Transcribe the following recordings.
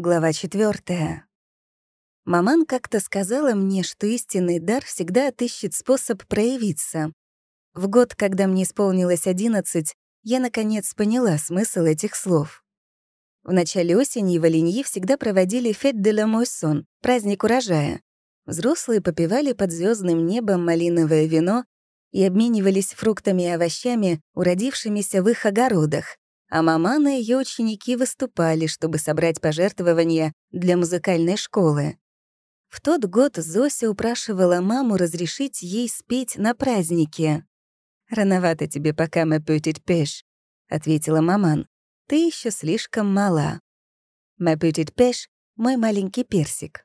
Глава 4. Маман как-то сказала мне, что истинный дар всегда отыщет способ проявиться. В год, когда мне исполнилось 11, я, наконец, поняла смысл этих слов. В начале осени в Оленье всегда проводили «Фет де ла Мойсон» — праздник урожая. Взрослые попивали под звездным небом малиновое вино и обменивались фруктами и овощами, уродившимися в их огородах а маманы и ее ученики выступали, чтобы собрать пожертвования для музыкальной школы. В тот год Зося упрашивала маму разрешить ей спеть на празднике. «Рановато тебе пока мы пютить пеш», — ответила маман. «Ты еще слишком мала». «Мапютить пеш» — мой маленький персик.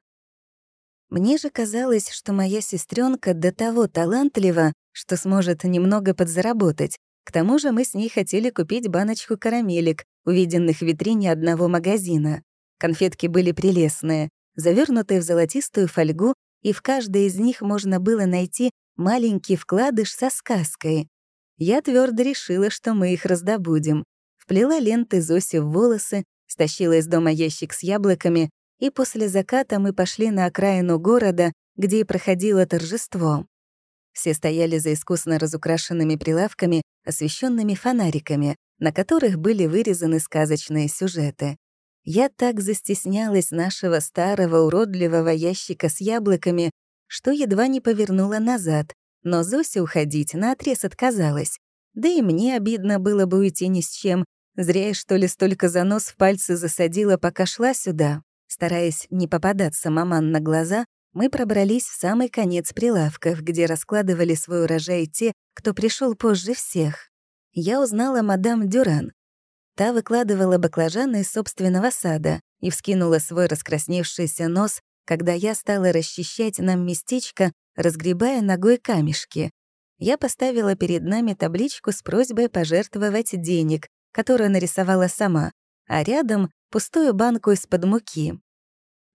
Мне же казалось, что моя сестренка до того талантлива, что сможет немного подзаработать, к тому же мы с ней хотели купить баночку карамелек, увиденных в витрине одного магазина. Конфетки были прелестные, завернутые в золотистую фольгу, и в каждой из них можно было найти маленький вкладыш со сказкой. Я твердо решила, что мы их раздобудем. Вплела ленты Зоси в волосы, стащила из дома ящик с яблоками, и после заката мы пошли на окраину города, где и проходило торжество. Все стояли за искусно разукрашенными прилавками, освещенными фонариками, на которых были вырезаны сказочные сюжеты. Я так застеснялась нашего старого уродливого ящика с яблоками, что едва не повернула назад, но Зося уходить наотрез отказалась. Да и мне обидно было бы уйти ни с чем. Зря я, что ли, столько занос в пальцы засадила, пока шла сюда. Стараясь не попадаться маман на глаза, мы пробрались в самый конец прилавков, где раскладывали свой урожай те, кто пришел позже всех. Я узнала мадам Дюран. Та выкладывала баклажаны из собственного сада и вскинула свой раскрасневшийся нос, когда я стала расчищать нам местечко, разгребая ногой камешки. Я поставила перед нами табличку с просьбой пожертвовать денег, которую нарисовала сама, а рядом — пустую банку из-под муки.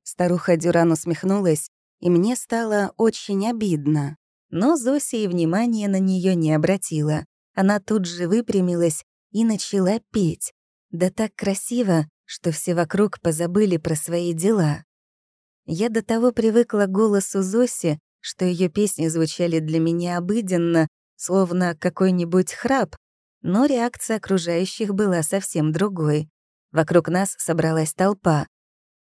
Старуха Дюран усмехнулась и мне стало очень обидно. Но Зося и внимания на нее не обратила. Она тут же выпрямилась и начала петь. Да так красиво, что все вокруг позабыли про свои дела. Я до того привыкла к голосу Зоси, что ее песни звучали для меня обыденно, словно какой-нибудь храп, но реакция окружающих была совсем другой. Вокруг нас собралась толпа.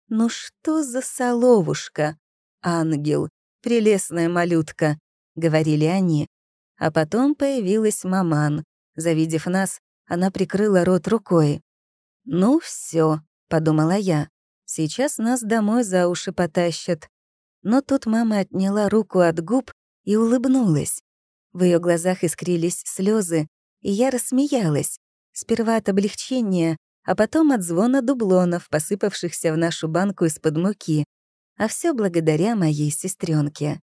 «Ну что за соловушка?» ангел, прелестная малютка», — говорили они. А потом появилась маман. Завидев нас, она прикрыла рот рукой. «Ну все, подумала я, — «сейчас нас домой за уши потащат». Но тут мама отняла руку от губ и улыбнулась. В ее глазах искрились слезы, и я рассмеялась. Сперва от облегчения, а потом от звона дублонов, посыпавшихся в нашу банку из-под муки а все благодаря моей сестренке.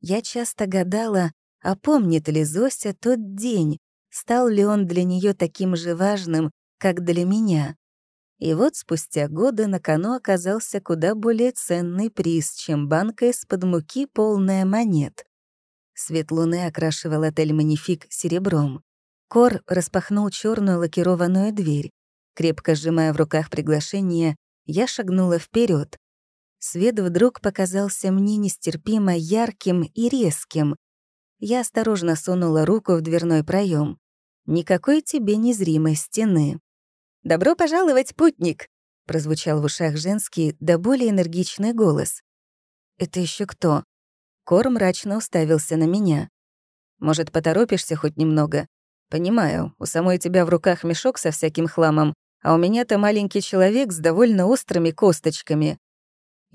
Я часто гадала, а помнит ли Зося тот день, стал ли он для нее таким же важным, как для меня. И вот спустя годы на кону оказался куда более ценный приз, чем банка из-под муки, полная монет. Свет луны окрашивал отель «Манифик» серебром. Кор распахнул черную лакированную дверь. Крепко сжимая в руках приглашение, я шагнула вперед. Свет вдруг показался мне нестерпимо ярким и резким. Я осторожно сунула руку в дверной проем. Никакой тебе незримой стены. «Добро пожаловать, путник!» — прозвучал в ушах женский, да более энергичный голос. «Это еще кто?» Кор мрачно уставился на меня. «Может, поторопишься хоть немного? Понимаю, у самой тебя в руках мешок со всяким хламом, а у меня-то маленький человек с довольно острыми косточками.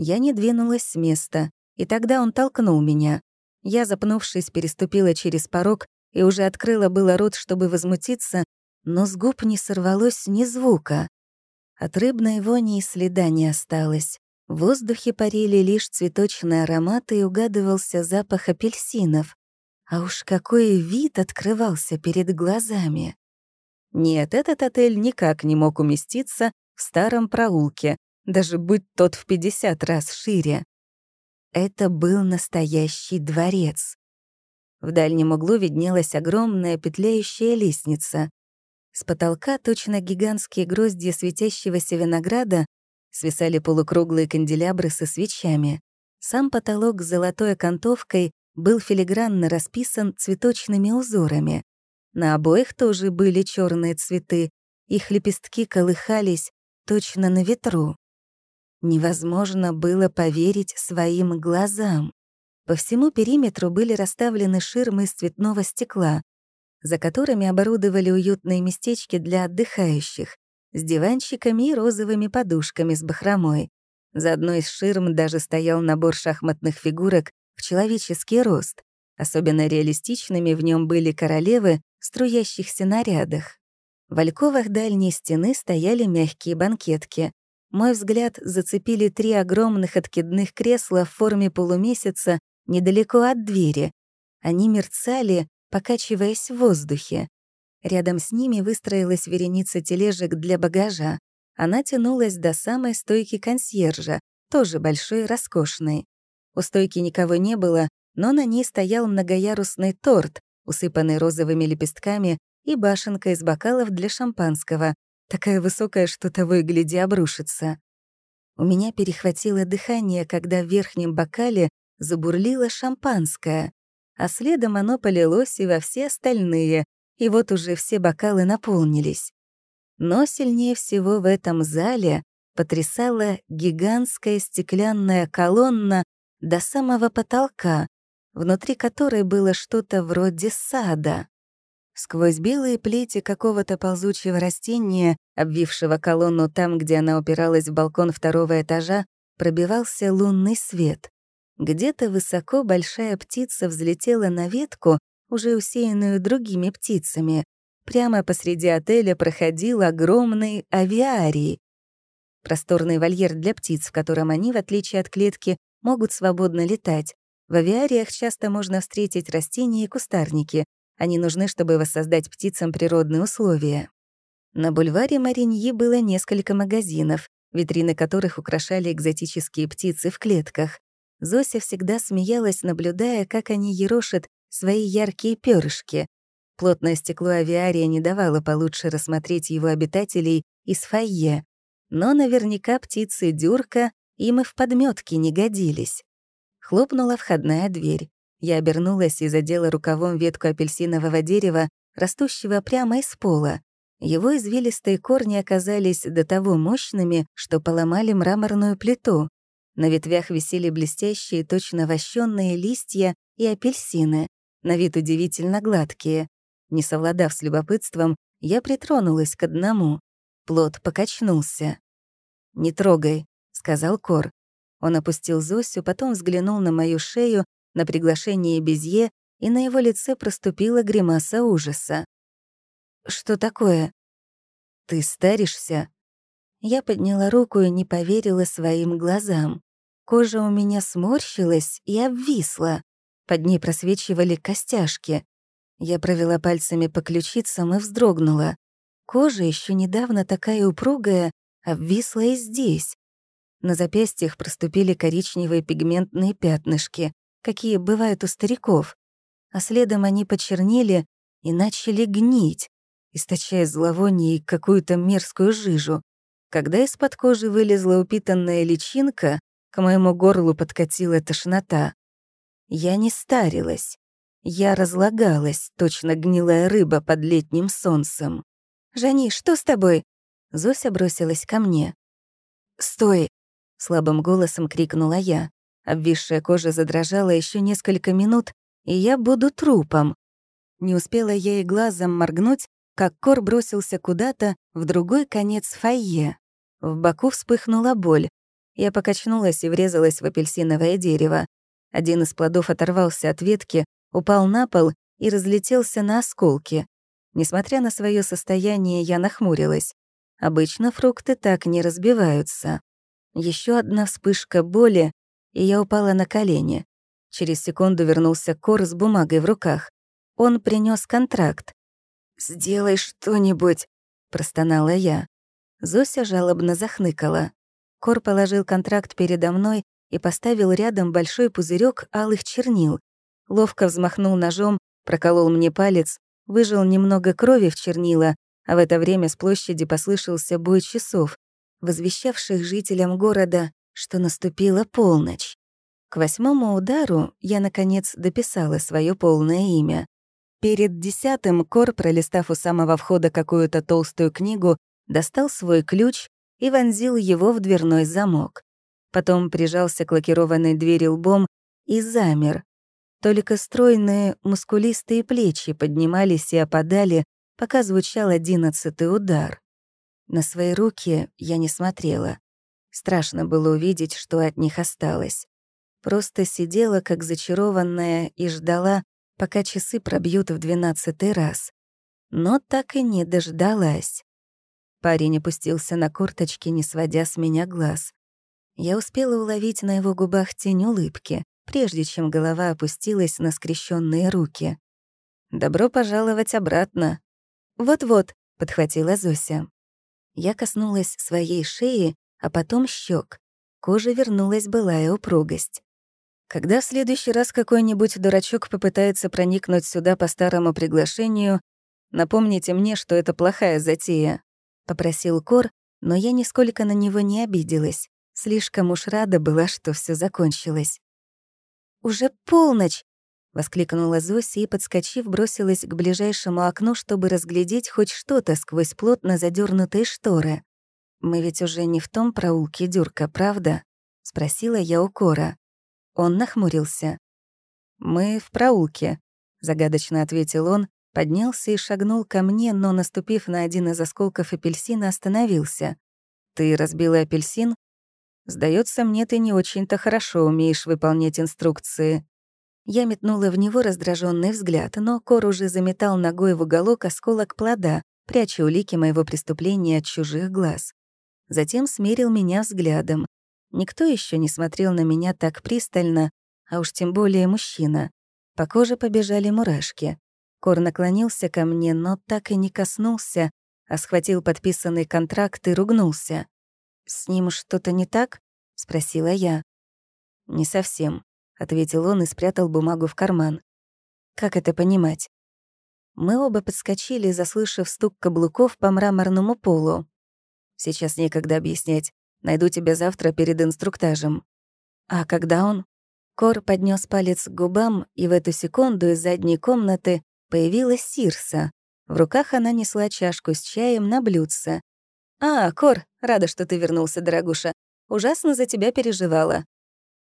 Я не двинулась с места, и тогда он толкнул меня. Я, запнувшись, переступила через порог и уже открыла было рот, чтобы возмутиться, но с губ не сорвалось ни звука. От рыбной вони и следа не осталось. В воздухе парили лишь цветочные ароматы и угадывался запах апельсинов. А уж какой вид открывался перед глазами! Нет, этот отель никак не мог уместиться в старом проулке, даже быть тот в 50 раз шире. Это был настоящий дворец. В дальнем углу виднелась огромная петляющая лестница. С потолка точно гигантские гроздья светящегося винограда свисали полукруглые канделябры со свечами. Сам потолок с золотой окантовкой был филигранно расписан цветочными узорами. На обоих тоже были черные цветы, их лепестки колыхались точно на ветру. Невозможно было поверить своим глазам. По всему периметру были расставлены ширмы из цветного стекла, за которыми оборудовали уютные местечки для отдыхающих с диванчиками и розовыми подушками с бахромой. За одной из ширм даже стоял набор шахматных фигурок в человеческий рост. Особенно реалистичными в нем были королевы в струящихся нарядах. В альковах дальней стены стояли мягкие банкетки, мой взгляд зацепили три огромных откидных кресла в форме полумесяца недалеко от двери. Они мерцали, покачиваясь в воздухе. Рядом с ними выстроилась вереница тележек для багажа. Она тянулась до самой стойки консьержа, тоже большой и роскошной. У стойки никого не было, но на ней стоял многоярусный торт, усыпанный розовыми лепестками и башенка из бокалов для шампанского, такая высокая, что того и глядя обрушится. У меня перехватило дыхание, когда в верхнем бокале забурлило шампанское, а следом оно полилось и во все остальные, и вот уже все бокалы наполнились. Но сильнее всего в этом зале потрясала гигантская стеклянная колонна до самого потолка, внутри которой было что-то вроде сада. Сквозь белые плети какого-то ползучего растения, обвившего колонну там, где она упиралась в балкон второго этажа, пробивался лунный свет. Где-то высоко большая птица взлетела на ветку, уже усеянную другими птицами. Прямо посреди отеля проходил огромный авиарий. Просторный вольер для птиц, в котором они, в отличие от клетки, могут свободно летать. В авиариях часто можно встретить растения и кустарники, они нужны, чтобы воссоздать птицам природные условия. На бульваре Мариньи было несколько магазинов, витрины которых украшали экзотические птицы в клетках. Зося всегда смеялась, наблюдая, как они ерошат свои яркие перышки. Плотное стекло авиария не давало получше рассмотреть его обитателей из фойе, но наверняка птицы дюрка им и в подметки не годились. Хлопнула входная дверь. Я обернулась и задела рукавом ветку апельсинового дерева, растущего прямо из пола. Его извилистые корни оказались до того мощными, что поломали мраморную плиту. На ветвях висели блестящие, точно вощенные листья и апельсины, на вид удивительно гладкие. Не совладав с любопытством, я притронулась к одному. Плод покачнулся. «Не трогай», — сказал Кор. Он опустил Зосю, потом взглянул на мою шею на приглашение Безье и на его лице проступила гримаса ужаса. «Что такое?» «Ты старишься?» Я подняла руку и не поверила своим глазам. Кожа у меня сморщилась и обвисла. Под ней просвечивали костяшки. Я провела пальцами по ключицам и вздрогнула. Кожа, еще недавно такая упругая, обвисла и здесь. На запястьях проступили коричневые пигментные пятнышки какие бывают у стариков, а следом они почернели и начали гнить, источая зловоние и какую-то мерзкую жижу. Когда из-под кожи вылезла упитанная личинка, к моему горлу подкатила тошнота. Я не старилась. Я разлагалась, точно гнилая рыба под летним солнцем. «Жани, что с тобой?» Зося бросилась ко мне. «Стой!» — слабым голосом крикнула я. Обвисшая кожа задрожала еще несколько минут, и я буду трупом. Не успела я и глазом моргнуть, как Кор бросился куда-то в другой конец фойе. В боку вспыхнула боль. Я покачнулась и врезалась в апельсиновое дерево. Один из плодов оторвался от ветки, упал на пол и разлетелся на осколки. Несмотря на свое состояние, я нахмурилась. Обычно фрукты так не разбиваются. Еще одна вспышка боли, и я упала на колени. Через секунду вернулся Кор с бумагой в руках. Он принес контракт. «Сделай что-нибудь», — простонала я. Зося жалобно захныкала. Кор положил контракт передо мной и поставил рядом большой пузырек алых чернил. Ловко взмахнул ножом, проколол мне палец, выжил немного крови в чернила, а в это время с площади послышался бой часов, возвещавших жителям города что наступила полночь. К восьмому удару я, наконец, дописала свое полное имя. Перед десятым Кор, пролистав у самого входа какую-то толстую книгу, достал свой ключ и вонзил его в дверной замок. Потом прижался к лакированной двери лбом и замер. Только стройные, мускулистые плечи поднимались и опадали, пока звучал одиннадцатый удар. На свои руки я не смотрела. Страшно было увидеть, что от них осталось. Просто сидела, как зачарованная, и ждала, пока часы пробьют в двенадцатый раз. Но так и не дождалась. Парень опустился на корточки, не сводя с меня глаз. Я успела уловить на его губах тень улыбки, прежде чем голова опустилась на скрещенные руки. «Добро пожаловать обратно». «Вот-вот», — подхватила Зося. Я коснулась своей шеи а потом щек. Кожа вернулась былая упругость. Когда в следующий раз какой-нибудь дурачок попытается проникнуть сюда по старому приглашению, напомните мне, что это плохая затея», — попросил Кор, но я нисколько на него не обиделась. Слишком уж рада была, что все закончилось. «Уже полночь!» — воскликнула Зося и, подскочив, бросилась к ближайшему окну, чтобы разглядеть хоть что-то сквозь плотно задернутые шторы. «Мы ведь уже не в том проулке Дюрка, правда?» — спросила я у Кора. Он нахмурился. «Мы в проулке», — загадочно ответил он, поднялся и шагнул ко мне, но, наступив на один из осколков апельсина, остановился. «Ты разбила апельсин?» «Сдается мне, ты не очень-то хорошо умеешь выполнять инструкции». Я метнула в него раздраженный взгляд, но Кор уже заметал ногой в уголок осколок плода, пряча улики моего преступления от чужих глаз затем смерил меня взглядом. Никто еще не смотрел на меня так пристально, а уж тем более мужчина. По коже побежали мурашки. Кор наклонился ко мне, но так и не коснулся, а схватил подписанный контракт и ругнулся. «С ним что-то не так?» — спросила я. «Не совсем», — ответил он и спрятал бумагу в карман. «Как это понимать?» Мы оба подскочили, заслышав стук каблуков по мраморному полу. Сейчас некогда объяснять. Найду тебя завтра перед инструктажем». «А когда он?» Кор поднес палец к губам, и в эту секунду из задней комнаты появилась Сирса. В руках она несла чашку с чаем на блюдце. «А, Кор, рада, что ты вернулся, дорогуша. Ужасно за тебя переживала».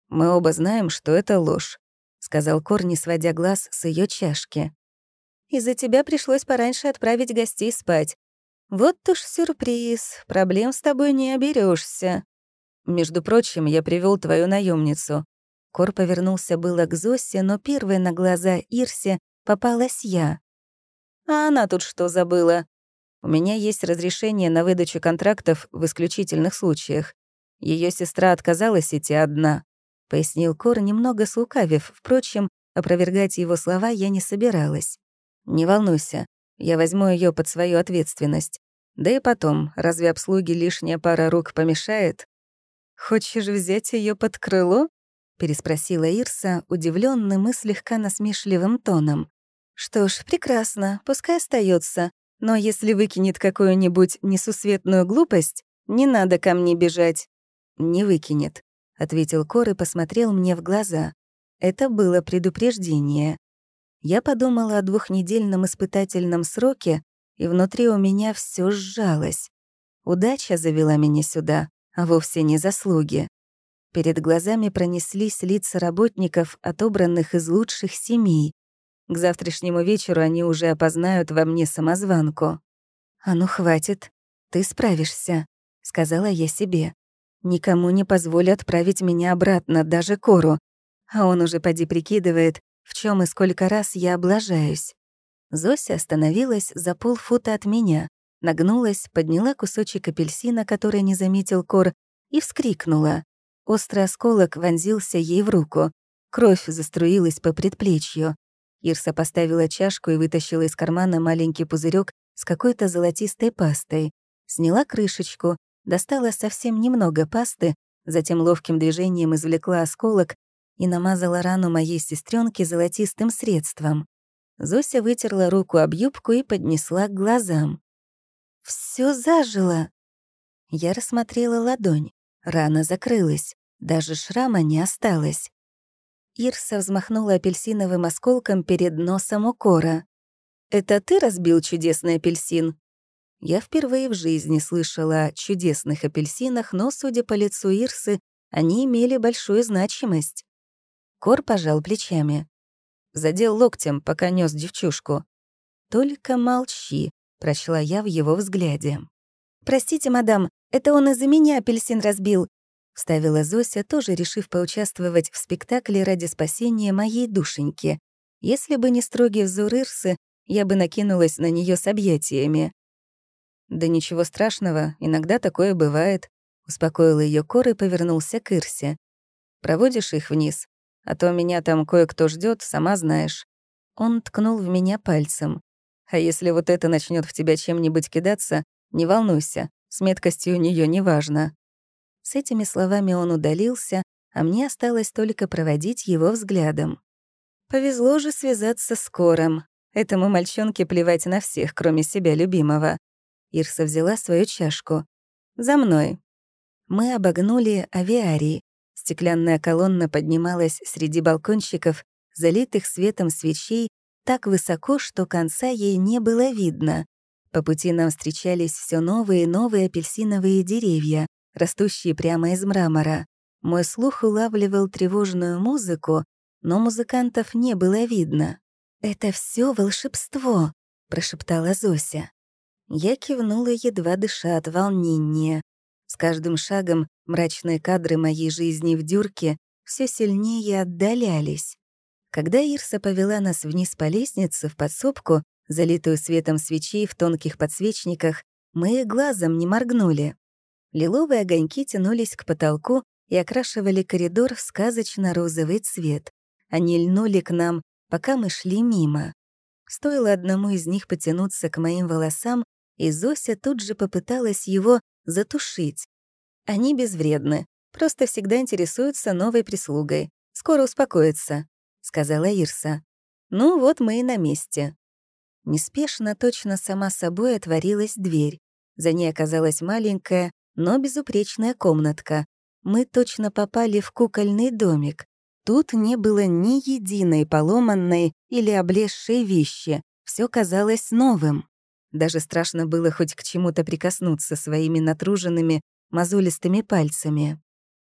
«Мы оба знаем, что это ложь», — сказал Кор, не сводя глаз с ее чашки. «Из-за тебя пришлось пораньше отправить гостей спать. «Вот уж сюрприз, проблем с тобой не оберешься. «Между прочим, я привел твою наемницу. Кор повернулся было к Зосе, но первой на глаза Ирсе попалась я. «А она тут что забыла?» «У меня есть разрешение на выдачу контрактов в исключительных случаях. Ее сестра отказалась идти одна», — пояснил Кор, немного слукавив. Впрочем, опровергать его слова я не собиралась. «Не волнуйся, я возьму ее под свою ответственность. Да и потом, разве обслуги лишняя пара рук помешает? Хочешь взять ее под крыло? переспросила Ирса удивленным и слегка насмешливым тоном. Что ж, прекрасно, пускай остается. Но если выкинет какую-нибудь несусветную глупость, не надо ко мне бежать. Не выкинет, ответил Кор и посмотрел мне в глаза. Это было предупреждение. Я подумала о двухнедельном испытательном сроке, и внутри у меня все сжалось. Удача завела меня сюда, а вовсе не заслуги. Перед глазами пронеслись лица работников, отобранных из лучших семей. К завтрашнему вечеру они уже опознают во мне самозванку. «А ну, хватит. Ты справишься», — сказала я себе. «Никому не позволят отправить меня обратно, даже Кору. А он уже поди прикидывает, в чем и сколько раз я облажаюсь. Зося остановилась за полфута от меня, нагнулась, подняла кусочек апельсина, который не заметил кор, и вскрикнула. Острый осколок вонзился ей в руку. Кровь заструилась по предплечью. Ирса поставила чашку и вытащила из кармана маленький пузырек с какой-то золотистой пастой. Сняла крышечку, достала совсем немного пасты, затем ловким движением извлекла осколок и намазала рану моей сестренки золотистым средством. Зося вытерла руку об юбку и поднесла к глазам. Все зажило!» Я рассмотрела ладонь. Рана закрылась. Даже шрама не осталось. Ирса взмахнула апельсиновым осколком перед носом у Кора. «Это ты разбил чудесный апельсин?» Я впервые в жизни слышала о чудесных апельсинах, но, судя по лицу Ирсы, они имели большую значимость. Кор пожал плечами. Задел локтем, пока нес девчушку. «Только молчи», — прочла я в его взгляде. «Простите, мадам, это он из-за меня апельсин разбил», — вставила Зося, тоже решив поучаствовать в спектакле ради спасения моей душеньки. Если бы не строгий взор Ирсы, я бы накинулась на нее с объятиями. «Да ничего страшного, иногда такое бывает», — успокоил ее Кор и повернулся к Ирсе. «Проводишь их вниз?» а то меня там кое-кто ждет, сама знаешь». Он ткнул в меня пальцем. «А если вот это начнет в тебя чем-нибудь кидаться, не волнуйся, с меткостью у неё неважно». С этими словами он удалился, а мне осталось только проводить его взглядом. Повезло же связаться с Кором. Этому мальчонке плевать на всех, кроме себя любимого. Ирса взяла свою чашку. «За мной». Мы обогнули авиарий. Стеклянная колонна поднималась среди балкончиков, залитых светом свечей, так высоко, что конца ей не было видно. По пути нам встречались все новые и новые апельсиновые деревья, растущие прямо из мрамора. Мой слух улавливал тревожную музыку, но музыкантов не было видно. «Это все волшебство», — прошептала Зося. Я кивнула, едва дыша от волнения. С каждым шагом Мрачные кадры моей жизни в дюрке все сильнее отдалялись. Когда Ирса повела нас вниз по лестнице в подсобку, залитую светом свечей в тонких подсвечниках, мы глазом не моргнули. Лиловые огоньки тянулись к потолку и окрашивали коридор в сказочно-розовый цвет. Они льнули к нам, пока мы шли мимо. Стоило одному из них потянуться к моим волосам, и Зося тут же попыталась его затушить. Они безвредны, просто всегда интересуются новой прислугой. Скоро успокоится, — сказала Ирса. «Ну вот мы и на месте». Неспешно, точно сама собой отворилась дверь. За ней оказалась маленькая, но безупречная комнатка. Мы точно попали в кукольный домик. Тут не было ни единой поломанной или облезшей вещи. Все казалось новым. Даже страшно было хоть к чему-то прикоснуться своими натруженными, мозолистыми пальцами.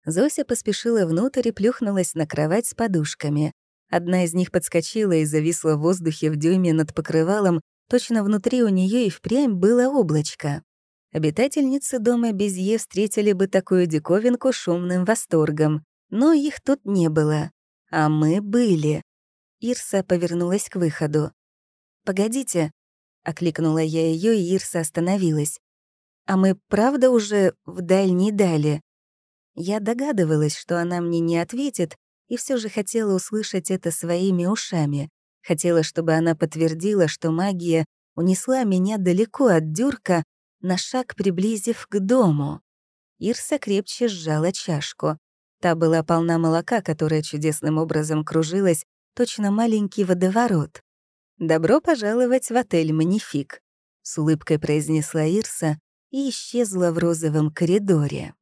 Зося поспешила внутрь и плюхнулась на кровать с подушками. Одна из них подскочила и зависла в воздухе в дюйме над покрывалом, точно внутри у нее и впрямь было облачко. Обитательницы дома Безье встретили бы такую диковинку шумным восторгом, но их тут не было. А мы были. Ирса повернулась к выходу. «Погодите», — окликнула я ее, и Ирса остановилась а мы правда уже в не дали. Я догадывалась, что она мне не ответит, и все же хотела услышать это своими ушами. Хотела, чтобы она подтвердила, что магия унесла меня далеко от дюрка, на шаг приблизив к дому. Ирса крепче сжала чашку. Та была полна молока, которое чудесным образом кружилось, точно маленький водоворот. «Добро пожаловать в отель «Манифик», — с улыбкой произнесла Ирса, и исчезла в розовом коридоре.